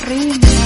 Rima.